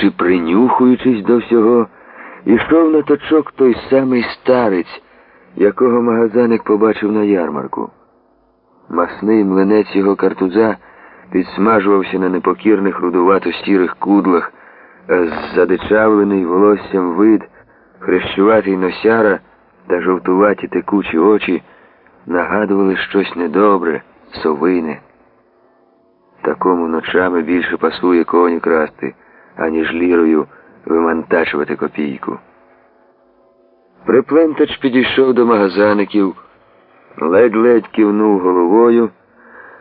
чи принюхуючись до всього, ішов на точок той самий старець, якого магазаник побачив на ярмарку. Масний млинець його картуза підсмажувався на непокірних рудувато сірих кудлах, а задичавлений волоссям вид, хрещуватий носяра та жовтуваті текучі очі нагадували щось недобре, совине. Такому ночами більше пасує коні красти, аніж лірою вимантачувати копійку. Приплентач підійшов до магазаників, ледь-ледь кивнув головою,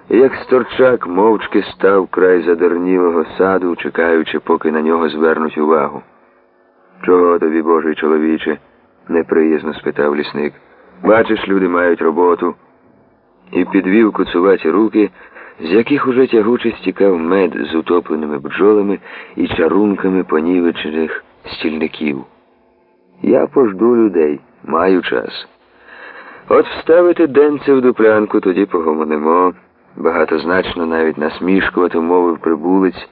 і як сторчак мовчки став край задернілого саду, чекаючи, поки на нього звернуть увагу. Чого тобі, божий чоловіче? неприязно спитав лісник. Бачиш, люди мають роботу. І підвів куцуваті руки, з яких уже тягуче стікав мед з утопленими бджолами і чарунками понівечених стільників. Я пожду людей, маю час. От вставити денце в дуплянку, тоді погомонимо. Багатозначно навіть насмішкувато мовив прибулець.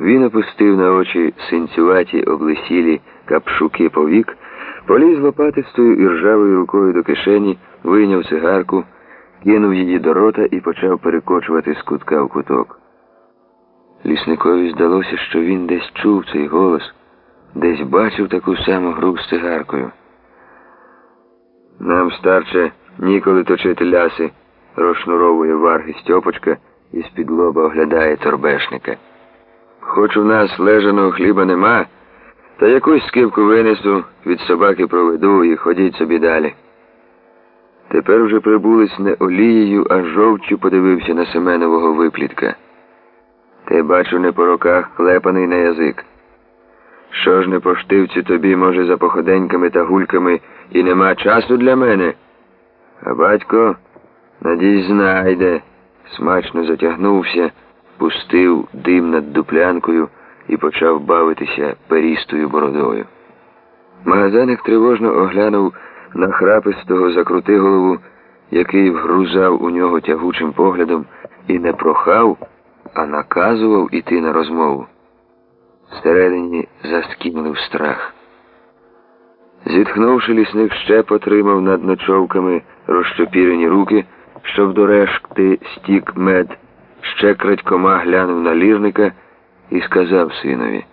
Він опустив на очі синцюваті облесілі капшуки повік, поліз лопатистою і ржавою рукою до кишені, вийняв цигарку, кинув її до рота і почав перекочувати з кутка в куток. Лісникові здалося, що він десь чув цей голос, десь бачив таку саму гру з цигаркою. Нам, старче, ніколи точити ляси, розшнуровує варги Стьопочка і з-під лоба оглядає торбешника. Хоч у нас лежаного хліба нема, та якусь скипку винесу, від собаки проведу і ходіть собі далі. Тепер вже прибулись не олією, а жовчю подивився на Семенового виплітка. Те, бачу, не по роках клепаний на язик. Що ж не по штивці тобі, може, за походеньками та гульками і нема часу для мене? А батько, надій, знайде, смачно затягнувся, пустив дим над дуплянкою і почав бавитися перістою бородою. Магазаник тривожно оглянув на закрути голову, який вгрузав у нього тягучим поглядом і не прохав, а наказував іти на розмову. Всередині заскімлив страх. Зітхнувши, лісник ще потримав над ночовками розчопірені руки, щоб до решти стік мед, ще крадькома глянув на лірника і сказав синові,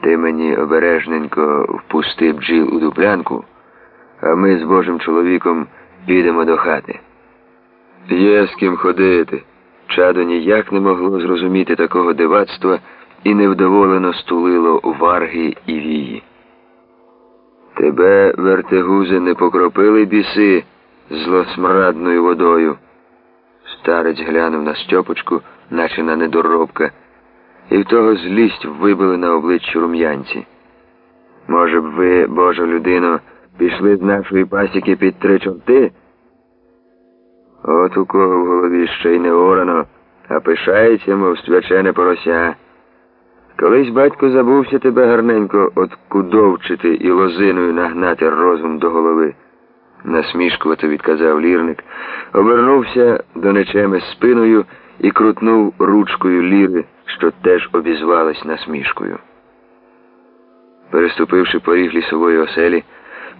ти мені обережненько впусти бджіл у дуплянку, а ми з Божим чоловіком підемо до хати. Є з ким ходити. Чадо ніяк не могло зрозуміти такого дивацтва і невдоволено стулило варги і вії. Тебе, вертегузи, не покропили біси злосмрадною водою. Старець глянув на Стьопочку, наче на недоробка, і в того злість вибили на обличчі рум'янці. Може б ви, Божа людино, пішли з нашої пасіки під три чорти? От у кого в голові ще й не орано, а пишається, мов свячене порося. Колись батько забувся тебе гарненько откудовчити і лозиною нагнати розум до голови. Насмішкувато відказав лірник, обернувся до нечеми спиною і крутнув ручкою ліри, що теж обізвалась насмішкою. Переступивши поріг лісової оселі,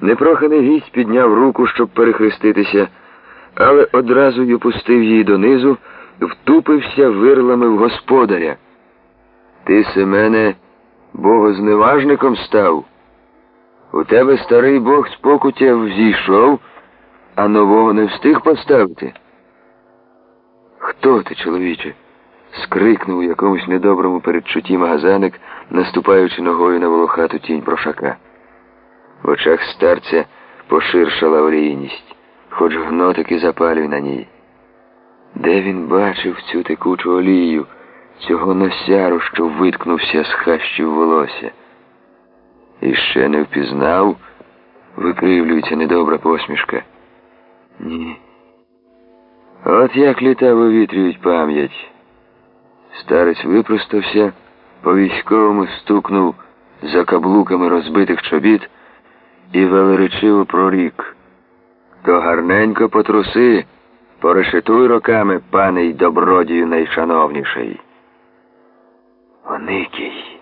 непроханий гість підняв руку, щоб перехреститися, але одразу й опустив її донизу, втупився вирлами в господаря. Ти, Семене, богозневажником став. У тебе старий Бог з покуття взійшов, а нового не встиг поставити. Хто ти, чоловіче? скрикнув у якомусь недоброму передчутті магазаник, наступаючи ногою на волохату тінь прошака. В очах старця поширшала олійність, хоч гнотики запалюй на ній. Де він бачив цю текучу олію? цього носяру, що виткнувся з хащів волосся. І ще не впізнав, викривлюється недобра посмішка. Ні. От як літа вивітрюють пам'ять. Старець випростався, по військовому стукнув за каблуками розбитих чобіт і велеречиво прорік. То гарненько потруси, порешетуй роками, пане й добродію найшановніший. Оникій.